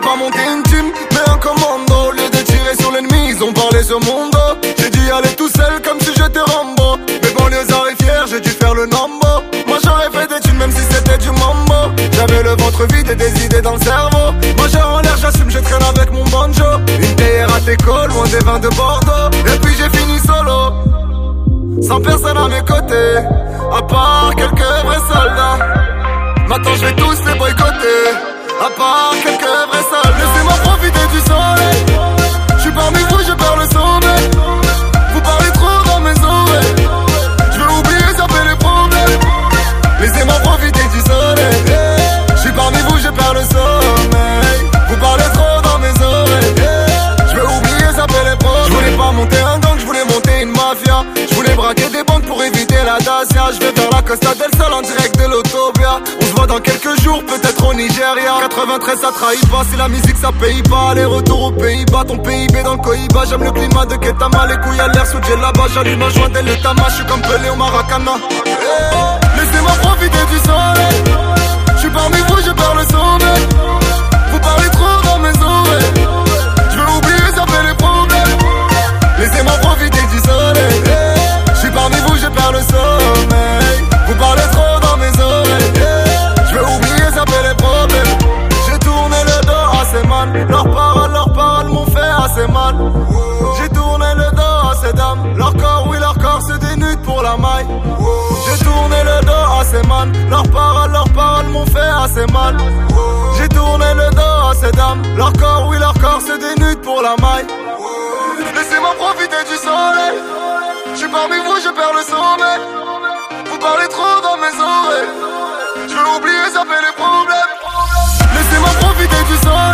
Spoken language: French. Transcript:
pas monter une team, mais un commando. Au lieu de tirer sur l'ennemi, ils ont parlé sur mon dos. J'ai dû aller tout seul comme si j'étais Rambo. Mes banlieues arrivent fiers, j'ai dû faire le nombo. Moi j'aurais fait des thunes même si c'était du mambo. J'avais le ventre vide et des idées dans le cerveau. Moi j'ai en l'air, j'assume, je traîne avec mon banjo. Une théière à tes loin des vins de Bordeaux. Et puis j'ai fini solo. Sans personne à mes côtés, à part quelques vrais soldats. Maintenant je vais tous les boycotter, Je vais faire la Costa del Sol en direct de l'autobia. On se voit dans quelques jours, peut-être au Nigeria. 93, ça trahit pas. Si la musique, ça paye pas. Les retours aux Pays-Bas, ton PIB dans le Cohiba. J'aime le climat de Ketama. Les couilles à l'air sous là-bas. J'allume un joint dès le. Je suis comme Pelé au Maracana. Laissez-moi profiter du soleil. J'ai tourné le dos à ces man. Leurs paroles, leurs paroles m'ont fait assez mal. J'ai tourné le dos à ces dames. Leur corps, oui, leur corps se dénude pour la maille. Laissez-moi profiter du soleil. Je suis parmi vous, je perds le sommeil. Vous parlez trop dans mes oreilles. Je veux oublier, ça fait les problèmes. Laissez-moi profiter du soleil.